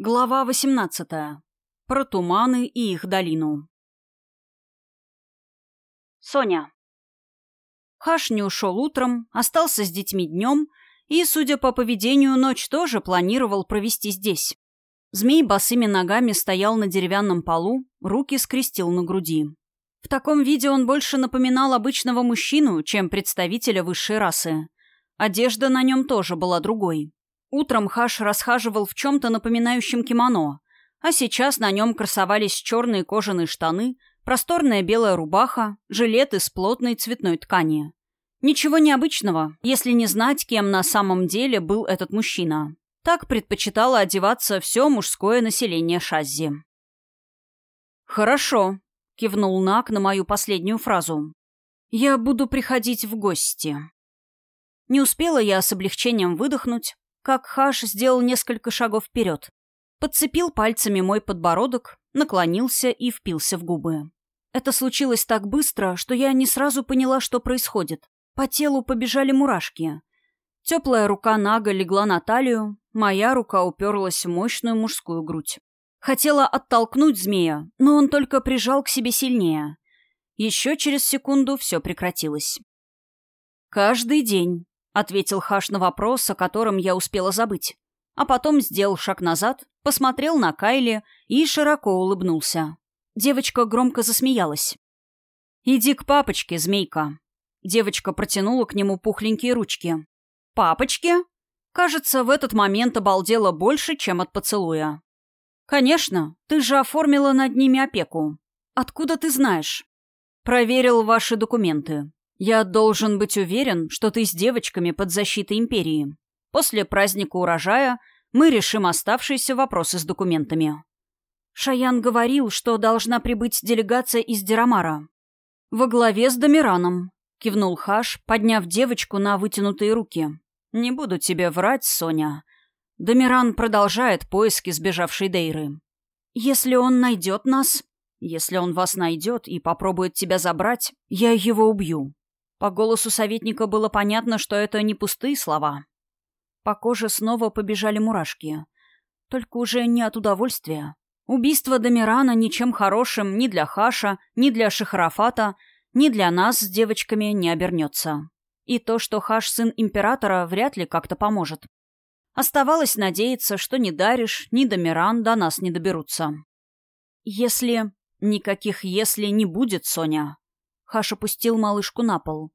Глава 18. Про туманы и их долину. Соня. Хаш не ушел утром, остался с детьми днем и, судя по поведению, ночь тоже планировал провести здесь. Змей босыми ногами стоял на деревянном полу, руки скрестил на груди. В таком виде он больше напоминал обычного мужчину, чем представителя высшей расы. Одежда на нем тоже была другой. Утром Хаш расхаживал в чем-то напоминающем кимоно, а сейчас на нем красовались черные кожаные штаны, просторная белая рубаха, жилет из плотной цветной ткани. Ничего необычного, если не знать, кем на самом деле был этот мужчина. Так предпочитало одеваться все мужское население Шаззи. «Хорошо», — кивнул Нак на мою последнюю фразу. «Я буду приходить в гости». Не успела я с облегчением выдохнуть, как Хаш сделал несколько шагов вперед. Подцепил пальцами мой подбородок, наклонился и впился в губы. Это случилось так быстро, что я не сразу поняла, что происходит. По телу побежали мурашки. Теплая рука Нага легла на талию, моя рука уперлась в мощную мужскую грудь. Хотела оттолкнуть змея, но он только прижал к себе сильнее. Еще через секунду все прекратилось. Каждый день ответил Хаш на вопрос, о котором я успела забыть. А потом сделал шаг назад, посмотрел на Кайли и широко улыбнулся. Девочка громко засмеялась. «Иди к папочке, змейка». Девочка протянула к нему пухленькие ручки. «Папочке?» Кажется, в этот момент обалдела больше, чем от поцелуя. «Конечно, ты же оформила над ними опеку. Откуда ты знаешь?» «Проверил ваши документы. «Я должен быть уверен, что ты с девочками под защитой Империи. После праздника урожая мы решим оставшиеся вопросы с документами». Шаян говорил, что должна прибыть делегация из Дирамара. «Во главе с Домираном», — кивнул Хаш, подняв девочку на вытянутые руки. «Не буду тебе врать, Соня. Домиран продолжает поиски сбежавшей Дейры. Если он найдет нас, если он вас найдет и попробует тебя забрать, я его убью. По голосу советника было понятно, что это не пустые слова. По коже снова побежали мурашки. Только уже не от удовольствия. Убийство Дамирана ничем хорошим ни для Хаша, ни для Шахарафата, ни для нас с девочками не обернется. И то, что Хаш сын императора, вряд ли как-то поможет. Оставалось надеяться, что ни Дариш, ни Дамиран до нас не доберутся. Если... Никаких «если» не будет, Соня. Хаш опустил малышку на пол.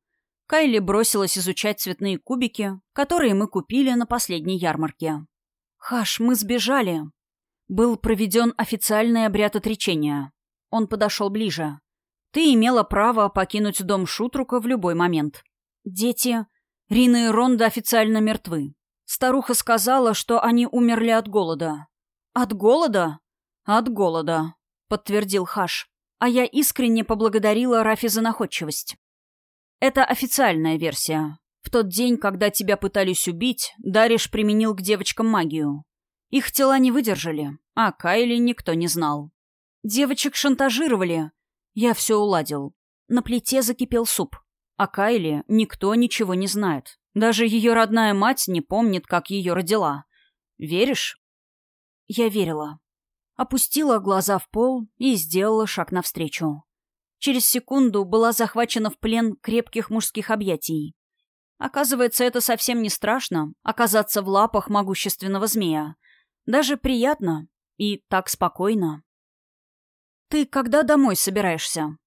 Кайли бросилась изучать цветные кубики, которые мы купили на последней ярмарке. «Хаш, мы сбежали!» Был проведен официальный обряд отречения. Он подошел ближе. «Ты имела право покинуть дом Шутрука в любой момент. Дети... Рина и Ронда официально мертвы. Старуха сказала, что они умерли от голода». «От голода?» «От голода», — подтвердил Хаш а я искренне поблагодарила Рафи за находчивость. Это официальная версия. В тот день, когда тебя пытались убить, Дариш применил к девочкам магию. Их тела не выдержали, а Кайли никто не знал. Девочек шантажировали. Я все уладил. На плите закипел суп. А Кайли никто ничего не знает. Даже ее родная мать не помнит, как ее родила. Веришь? Я верила опустила глаза в пол и сделала шаг навстречу. Через секунду была захвачена в плен крепких мужских объятий. Оказывается, это совсем не страшно — оказаться в лапах могущественного змея. Даже приятно и так спокойно. «Ты когда домой собираешься?»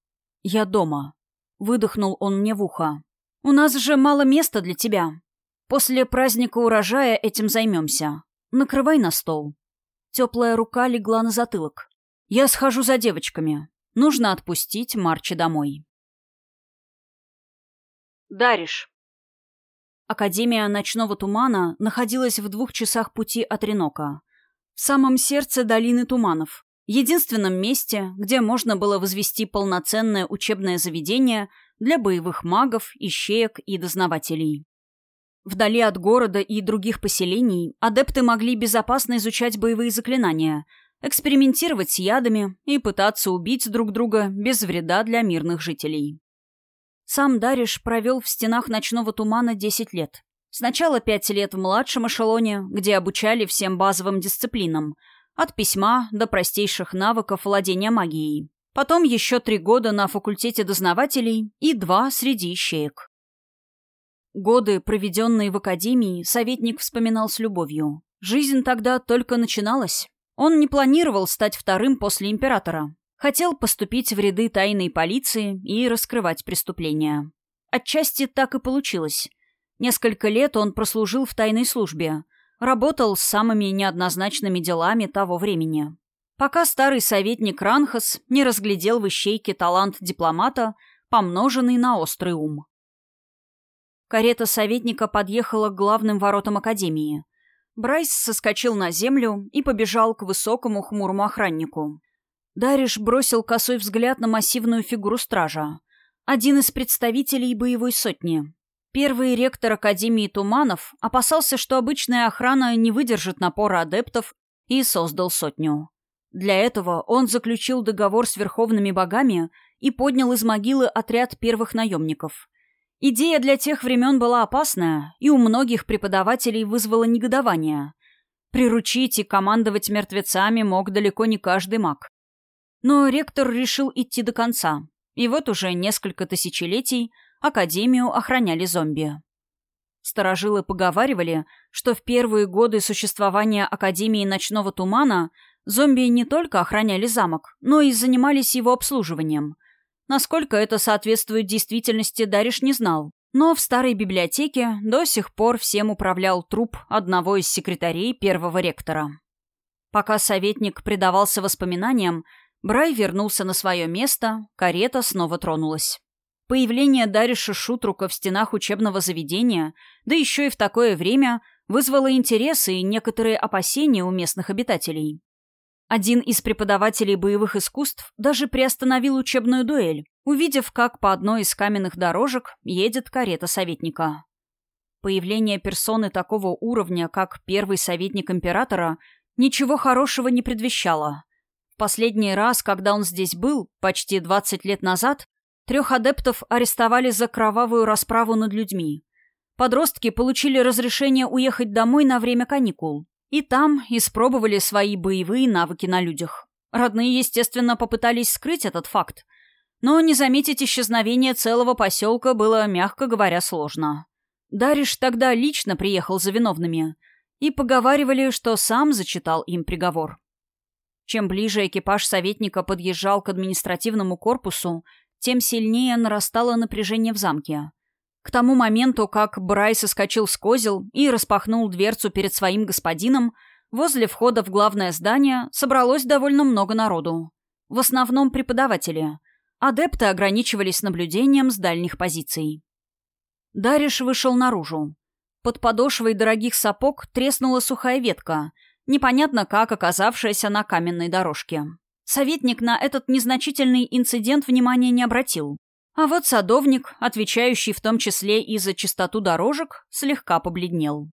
«Я дома», — выдохнул он мне в ухо. «У нас же мало места для тебя. После праздника урожая этим займемся. Накрывай на стол». Теплая рука легла на затылок. «Я схожу за девочками. Нужно отпустить Марчи домой». Дариш. Академия ночного тумана находилась в двух часах пути от Ренока. В самом сердце долины туманов. Единственном месте, где можно было возвести полноценное учебное заведение для боевых магов, ищеек и дознавателей. Вдали от города и других поселений адепты могли безопасно изучать боевые заклинания, экспериментировать с ядами и пытаться убить друг друга без вреда для мирных жителей. Сам Дариш провел в стенах ночного тумана 10 лет. Сначала 5 лет в младшем эшелоне, где обучали всем базовым дисциплинам, От письма до простейших навыков владения магией. Потом еще три года на факультете дознавателей и два среди ищеек. Годы, проведенные в академии, советник вспоминал с любовью. Жизнь тогда только начиналась. Он не планировал стать вторым после императора. Хотел поступить в ряды тайной полиции и раскрывать преступления. Отчасти так и получилось. Несколько лет он прослужил в тайной службе. Работал с самыми неоднозначными делами того времени. Пока старый советник Ранхас не разглядел в ищейке талант дипломата, помноженный на острый ум. Карета советника подъехала к главным воротам Академии. Брайс соскочил на землю и побежал к высокому хмурому охраннику. Дариш бросил косой взгляд на массивную фигуру стража. Один из представителей боевой сотни. Первый ректор Академии Туманов опасался, что обычная охрана не выдержит напора адептов и создал сотню. Для этого он заключил договор с верховными богами и поднял из могилы отряд первых наемников. Идея для тех времен была опасная и у многих преподавателей вызвала негодование. Приручить и командовать мертвецами мог далеко не каждый маг. Но ректор решил идти до конца. И вот уже несколько тысячелетий Академию охраняли зомби. Старожилы поговаривали, что в первые годы существования Академии Ночного Тумана зомби не только охраняли замок, но и занимались его обслуживанием – Насколько это соответствует действительности, Дариш не знал. Но в старой библиотеке до сих пор всем управлял труп одного из секретарей первого ректора. Пока советник предавался воспоминаниям, Брай вернулся на свое место, карета снова тронулась. Появление Дариша Шутрука в стенах учебного заведения, да еще и в такое время, вызвало интерес и некоторые опасения у местных обитателей. Один из преподавателей боевых искусств даже приостановил учебную дуэль, увидев, как по одной из каменных дорожек едет карета советника. Появление персоны такого уровня, как первый советник императора, ничего хорошего не предвещало. Последний раз, когда он здесь был, почти 20 лет назад, трех адептов арестовали за кровавую расправу над людьми. Подростки получили разрешение уехать домой на время каникул. И там испробовали свои боевые навыки на людях. Родные, естественно, попытались скрыть этот факт. Но не заметить исчезновение целого поселка было, мягко говоря, сложно. Дариш тогда лично приехал за виновными. И поговаривали, что сам зачитал им приговор. Чем ближе экипаж советника подъезжал к административному корпусу, тем сильнее нарастало напряжение в замке. К тому моменту, как Брай соскочил с козел и распахнул дверцу перед своим господином, возле входа в главное здание собралось довольно много народу. В основном преподаватели. Адепты ограничивались наблюдением с дальних позиций. Дариш вышел наружу. Под подошвой дорогих сапог треснула сухая ветка, непонятно как оказавшаяся на каменной дорожке. Советник на этот незначительный инцидент внимания не обратил. А вот садовник, отвечающий в том числе и за чистоту дорожек, слегка побледнел.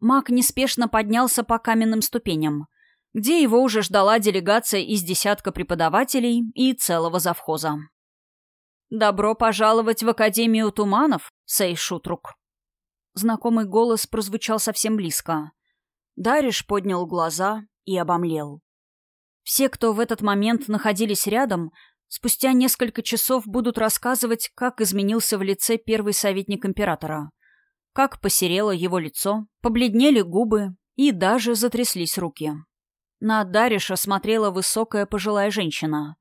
Маг неспешно поднялся по каменным ступеням, где его уже ждала делегация из десятка преподавателей и целого завхоза. «Добро пожаловать в Академию Туманов, Сей Шутрук!» Знакомый голос прозвучал совсем близко. Дариш поднял глаза и обомлел. Все, кто в этот момент находились рядом, Спустя несколько часов будут рассказывать, как изменился в лице первый советник императора. Как посерело его лицо, побледнели губы и даже затряслись руки. На Дариша смотрела высокая пожилая женщина.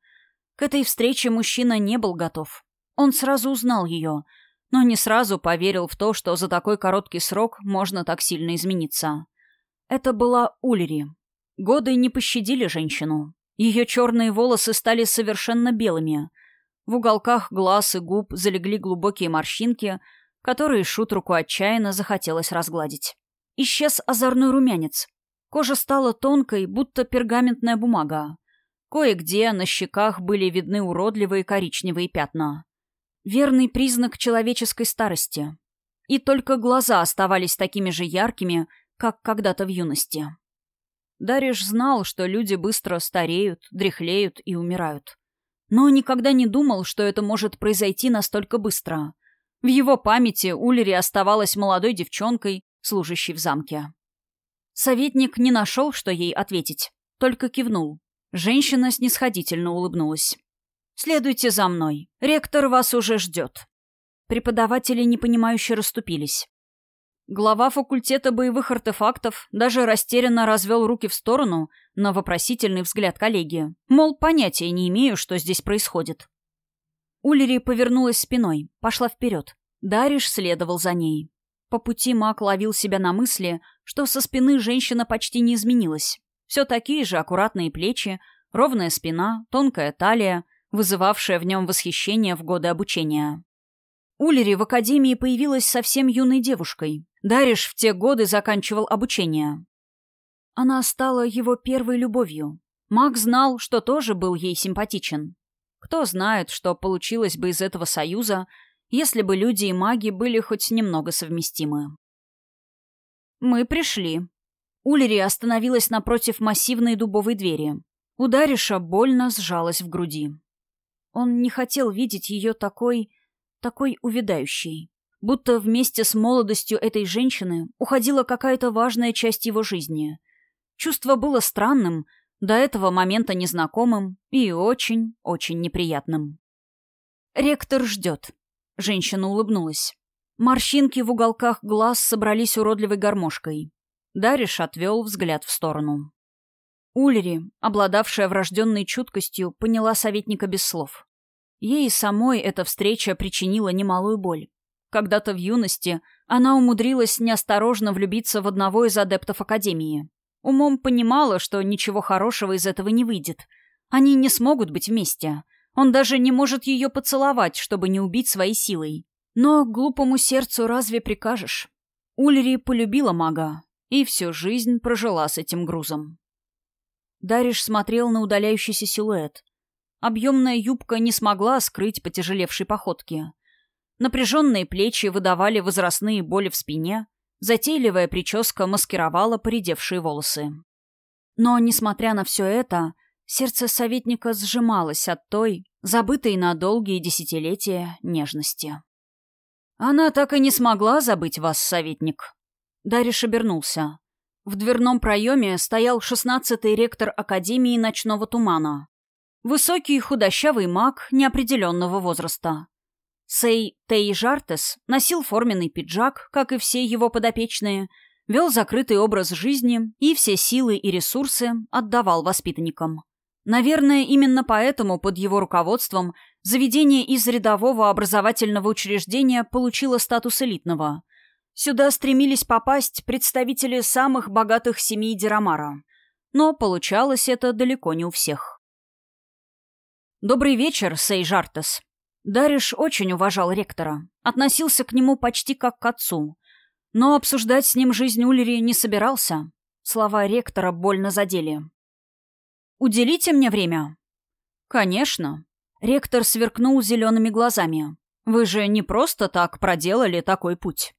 К этой встрече мужчина не был готов. Он сразу узнал ее, но не сразу поверил в то, что за такой короткий срок можно так сильно измениться. Это была Ульри. Годы не пощадили женщину. Ее черные волосы стали совершенно белыми. В уголках глаз и губ залегли глубокие морщинки, которые Шутруку отчаянно захотелось разгладить. Исчез озорной румянец. Кожа стала тонкой, будто пергаментная бумага. Кое-где на щеках были видны уродливые коричневые пятна. Верный признак человеческой старости. И только глаза оставались такими же яркими, как когда-то в юности. Дариш знал, что люди быстро стареют, дряхлеют и умирают. Но никогда не думал, что это может произойти настолько быстро. В его памяти Ульри оставалась молодой девчонкой, служащей в замке. Советник не нашел, что ей ответить, только кивнул. Женщина снисходительно улыбнулась. «Следуйте за мной. Ректор вас уже ждет». Преподаватели непонимающе расступились. Глава факультета боевых артефактов даже растерянно развел руки в сторону на вопросительный взгляд коллеги. Мол, понятия не имею, что здесь происходит. Уллери повернулась спиной, пошла вперед. Дариш следовал за ней. По пути маг ловил себя на мысли, что со спины женщина почти не изменилась. Все такие же аккуратные плечи, ровная спина, тонкая талия, вызывавшая в нем восхищение в годы обучения. Улери в академии появилась совсем юной девушкой. Дариш в те годы заканчивал обучение. Она стала его первой любовью. Маг знал, что тоже был ей симпатичен. Кто знает, что получилось бы из этого союза, если бы люди и маги были хоть немного совместимы. «Мы пришли». Улери остановилась напротив массивной дубовой двери. У Дариша больно сжалась в груди. Он не хотел видеть ее такой такой увядающей. Будто вместе с молодостью этой женщины уходила какая-то важная часть его жизни. Чувство было странным, до этого момента незнакомым и очень-очень неприятным. «Ректор ждет», — женщина улыбнулась. Морщинки в уголках глаз собрались уродливой гармошкой. Дариш отвел взгляд в сторону. Ульри, обладавшая врожденной чуткостью, поняла советника без слов. Ей самой эта встреча причинила немалую боль. Когда-то в юности она умудрилась неосторожно влюбиться в одного из адептов Академии. Умом понимала, что ничего хорошего из этого не выйдет. Они не смогут быть вместе. Он даже не может ее поцеловать, чтобы не убить своей силой. Но глупому сердцу разве прикажешь? Ульри полюбила мага и всю жизнь прожила с этим грузом. Дариш смотрел на удаляющийся силуэт. Объемная юбка не смогла скрыть потяжелевшей походки. Напряженные плечи выдавали возрастные боли в спине, затейливая прическа маскировала поредевшие волосы. Но, несмотря на все это, сердце советника сжималось от той, забытой на долгие десятилетия, нежности. «Она так и не смогла забыть вас, советник». Дариш обернулся. В дверном проеме стоял шестнадцатый ректор Академии ночного тумана. Высокий худощавый маг неопределенного возраста. Сей Тей Жартес носил форменный пиджак, как и все его подопечные, вел закрытый образ жизни и все силы и ресурсы отдавал воспитанникам. Наверное, именно поэтому под его руководством заведение из рядового образовательного учреждения получило статус элитного. Сюда стремились попасть представители самых богатых семей Дирамара. Но получалось это далеко не у всех. «Добрый вечер, Сей Жартес». Дариш очень уважал ректора, относился к нему почти как к отцу. Но обсуждать с ним жизнь Ульри не собирался. Слова ректора больно задели. «Уделите мне время?» «Конечно». Ректор сверкнул зелеными глазами. «Вы же не просто так проделали такой путь».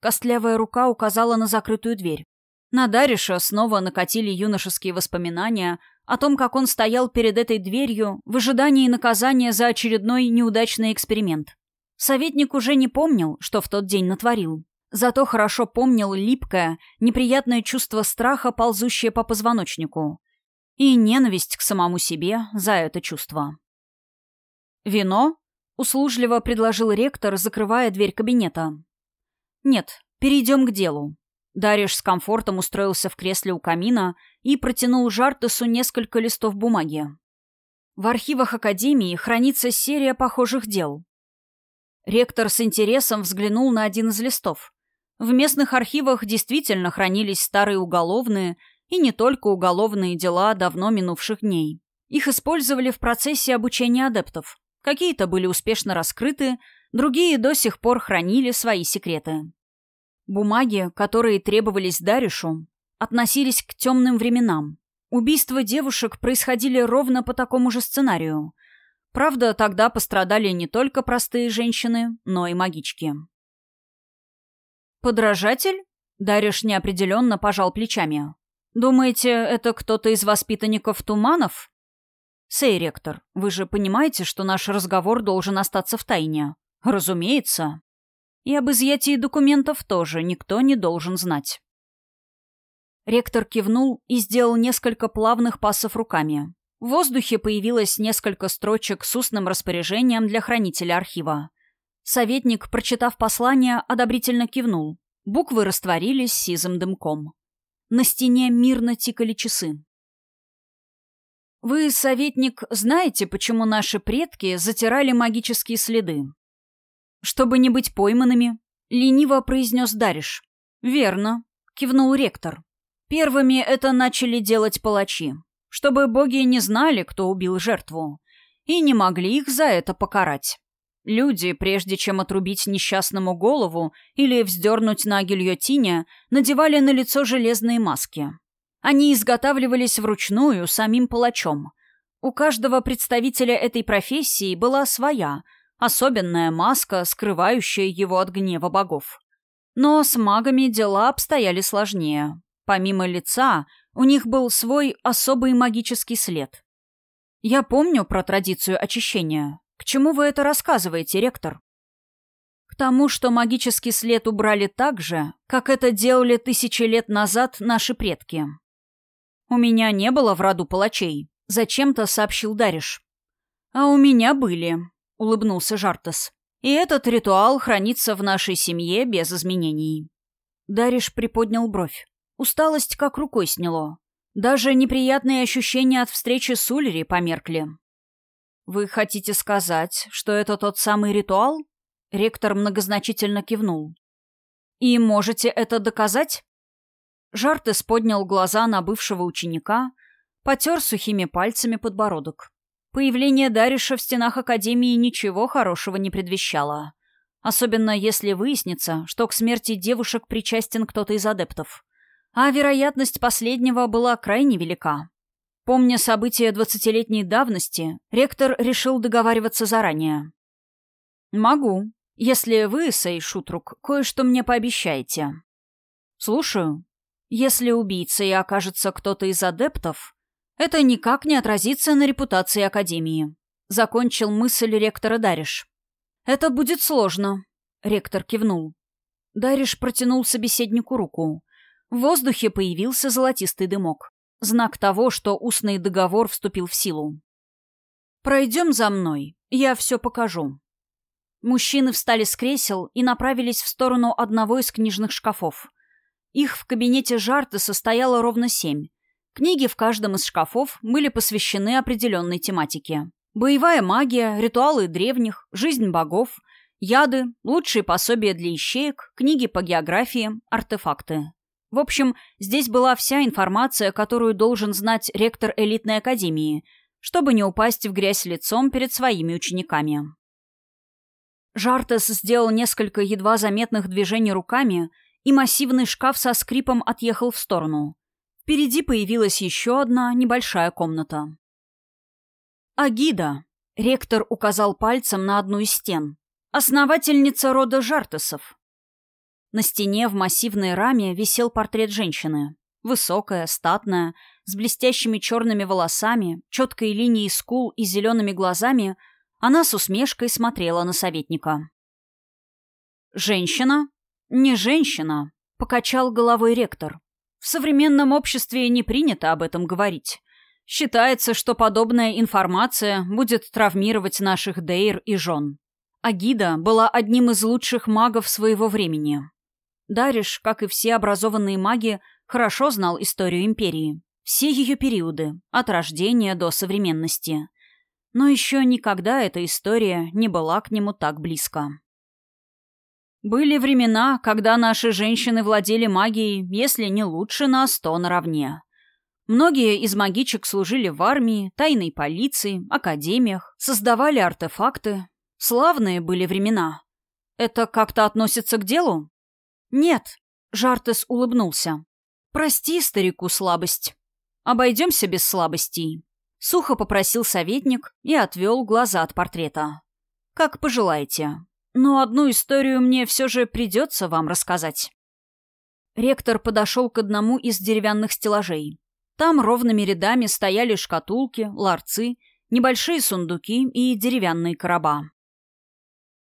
Костлявая рука указала на закрытую дверь. На Дариша снова накатили юношеские воспоминания о том, как он стоял перед этой дверью в ожидании наказания за очередной неудачный эксперимент. Советник уже не помнил, что в тот день натворил. Зато хорошо помнил липкое, неприятное чувство страха, ползущее по позвоночнику. И ненависть к самому себе за это чувство. «Вино?» — услужливо предложил ректор, закрывая дверь кабинета. «Нет, перейдем к делу». Дариш с комфортом устроился в кресле у камина и протянул Жартесу несколько листов бумаги. В архивах Академии хранится серия похожих дел. Ректор с интересом взглянул на один из листов. В местных архивах действительно хранились старые уголовные и не только уголовные дела давно минувших дней. Их использовали в процессе обучения адептов. Какие-то были успешно раскрыты, другие до сих пор хранили свои секреты. Бумаги, которые требовались Даришу, относились к темным временам. Убийства девушек происходили ровно по такому же сценарию. Правда, тогда пострадали не только простые женщины, но и магички. «Подражатель?» Дариш неопределенно пожал плечами. «Думаете, это кто-то из воспитанников Туманов?» «Сей, ректор, вы же понимаете, что наш разговор должен остаться в тайне?» «Разумеется». И об изъятии документов тоже никто не должен знать. Ректор кивнул и сделал несколько плавных пассов руками. В воздухе появилось несколько строчек с устным распоряжением для хранителя архива. Советник, прочитав послание, одобрительно кивнул. Буквы растворились сизым дымком. На стене мирно тикали часы. «Вы, советник, знаете, почему наши предки затирали магические следы?» «Чтобы не быть пойманными», — лениво произнес Дариш. «Верно», — кивнул ректор. «Первыми это начали делать палачи, чтобы боги не знали, кто убил жертву, и не могли их за это покарать. Люди, прежде чем отрубить несчастному голову или вздернуть на гильотине, надевали на лицо железные маски. Они изготавливались вручную самим палачом. У каждого представителя этой профессии была своя, особенная маска, скрывающая его от гнева богов. Но с магами дела обстояли сложнее. Помимо лица, у них был свой особый магический след. Я помню про традицию очищения. К чему вы это рассказываете, ректор? К тому, что магический след убрали так же, как это делали тысячи лет назад наши предки. «У меня не было в роду палачей», — зачем-то сообщил Дариш. «А у меня были», — улыбнулся Жартас. «И этот ритуал хранится в нашей семье без изменений». Дариш приподнял бровь. Усталость как рукой сняло. Даже неприятные ощущения от встречи с Ульри померкли. «Вы хотите сказать, что это тот самый ритуал?» Ректор многозначительно кивнул. «И можете это доказать?» Жартес поднял глаза на бывшего ученика, потер сухими пальцами подбородок. Появление Дариша в стенах Академии ничего хорошего не предвещало. Особенно если выяснится, что к смерти девушек причастен кто-то из адептов. А вероятность последнего была крайне велика. Помня события двадцатилетней давности, ректор решил договариваться заранее. «Могу, если вы, Сей Шутрук, кое-что мне пообещаете». «Слушаю», если убийцей окажется кто-то из адептов, это никак не отразится на репутации Академии. Закончил мысль ректора Дариш. Это будет сложно. Ректор кивнул. Дариш протянул собеседнику руку. В воздухе появился золотистый дымок. Знак того, что устный договор вступил в силу. «Пройдем за мной, я все покажу». Мужчины встали с кресел и направились в сторону одного из книжных шкафов. Их в кабинете Жарты состояло ровно семь. Книги в каждом из шкафов были посвящены определенной тематике. Боевая магия, ритуалы древних, жизнь богов, яды, лучшие пособия для ищеек, книги по географии, артефакты. В общем, здесь была вся информация, которую должен знать ректор элитной академии, чтобы не упасть в грязь лицом перед своими учениками. Жартес сделал несколько едва заметных движений руками – и массивный шкаф со скрипом отъехал в сторону. Впереди появилась еще одна небольшая комната. «Агида», — ректор указал пальцем на одну из стен, — «основательница рода Жартесов». На стене в массивной раме висел портрет женщины. Высокая, статная, с блестящими черными волосами, четкой линией скул и зелеными глазами, она с усмешкой смотрела на советника. «Женщина?» «Не женщина», — покачал головой ректор. «В современном обществе не принято об этом говорить. Считается, что подобная информация будет травмировать наших дейр и жен. Агида была одним из лучших магов своего времени. Дариш, как и все образованные маги, хорошо знал историю Империи. Все ее периоды, от рождения до современности. Но еще никогда эта история не была к нему так близко. Были времена, когда наши женщины владели магией, если не лучше нас, то наравне. Многие из магичек служили в армии, тайной полиции, академиях, создавали артефакты. Славные были времена. Это как-то относится к делу? Нет, Жартес улыбнулся. Прости старику слабость. Обойдемся без слабостей. Сухо попросил советник и отвел глаза от портрета. Как пожелаете. Но одну историю мне все же придется вам рассказать. Ректор подошел к одному из деревянных стеллажей. Там ровными рядами стояли шкатулки, ларцы, небольшие сундуки и деревянные короба.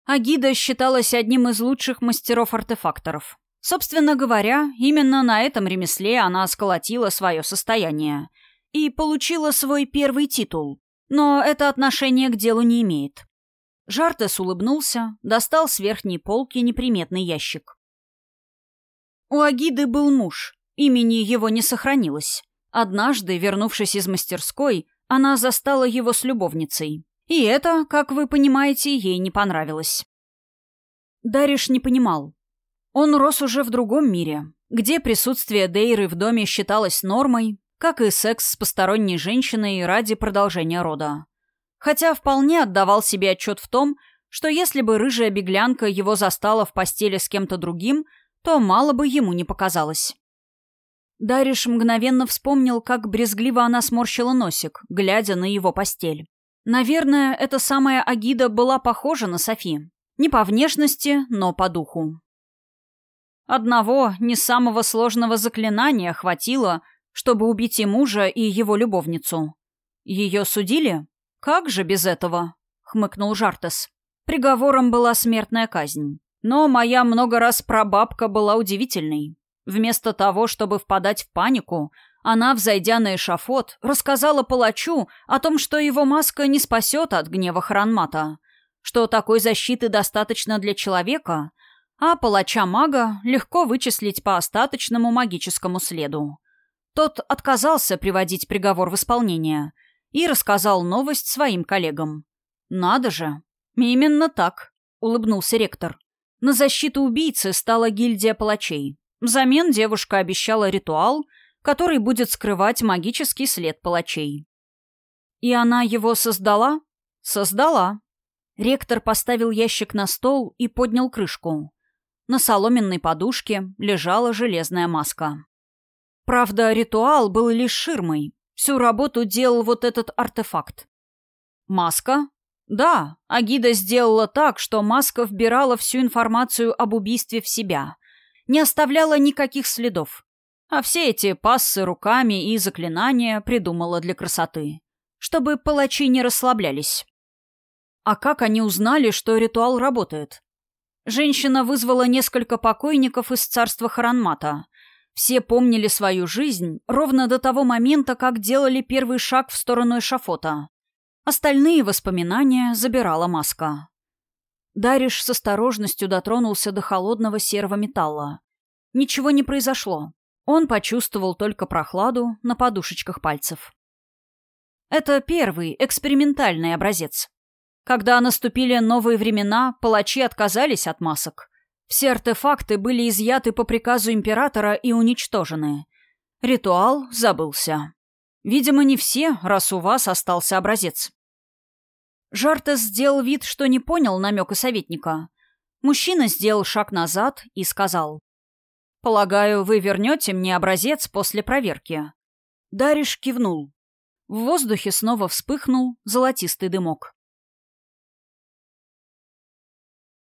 Агида считалась одним из лучших мастеров-артефакторов. Собственно говоря, именно на этом ремесле она сколотила свое состояние и получила свой первый титул, но это отношение к делу не имеет. Жартес улыбнулся, достал с верхней полки неприметный ящик. У Агиды был муж, имени его не сохранилось. Однажды, вернувшись из мастерской, она застала его с любовницей. И это, как вы понимаете, ей не понравилось. Дариш не понимал. Он рос уже в другом мире, где присутствие Дейры в доме считалось нормой, как и секс с посторонней женщиной ради продолжения рода. Хотя вполне отдавал себе отчет в том, что если бы рыжая беглянка его застала в постели с кем-то другим, то мало бы ему не показалось. Дариш мгновенно вспомнил, как брезгливо она сморщила носик, глядя на его постель. Наверное, эта самая Агида была похожа на Софи. Не по внешности, но по духу. Одного, не самого сложного заклинания хватило, чтобы убить и мужа, и его любовницу. Ее судили? Как же без этого? хмыкнул Жартес. Приговором была смертная казнь. Но моя много раз прабабка была удивительной. Вместо того, чтобы впадать в панику, она, взойдя на эшафот, рассказала палачу о том, что его маска не спасет от гнева Хранмата, что такой защиты достаточно для человека, а палача-мага легко вычислить по остаточному магическому следу. Тот отказался приводить приговор в исполнение и рассказал новость своим коллегам. «Надо же! Именно так!» — улыбнулся ректор. На защиту убийцы стала гильдия палачей. Взамен девушка обещала ритуал, который будет скрывать магический след палачей. И она его создала? Создала. Ректор поставил ящик на стол и поднял крышку. На соломенной подушке лежала железная маска. Правда, ритуал был лишь ширмой. Всю работу делал вот этот артефакт. Маска? Да, Агида сделала так, что маска вбирала всю информацию об убийстве в себя — не оставляла никаких следов. А все эти пассы руками и заклинания придумала для красоты. Чтобы палачи не расслаблялись. А как они узнали, что ритуал работает? Женщина вызвала несколько покойников из царства Харанмата. Все помнили свою жизнь ровно до того момента, как делали первый шаг в сторону эшафота. Остальные воспоминания забирала маска. Дариш с осторожностью дотронулся до холодного серого металла. Ничего не произошло. Он почувствовал только прохладу на подушечках пальцев. Это первый, экспериментальный образец. Когда наступили новые времена, палачи отказались от масок. Все артефакты были изъяты по приказу императора и уничтожены. Ритуал забылся. Видимо, не все, раз у вас остался образец. Жартес сделал вид, что не понял намека советника. Мужчина сделал шаг назад и сказал. «Полагаю, вы вернете мне образец после проверки». Дариш кивнул. В воздухе снова вспыхнул золотистый дымок.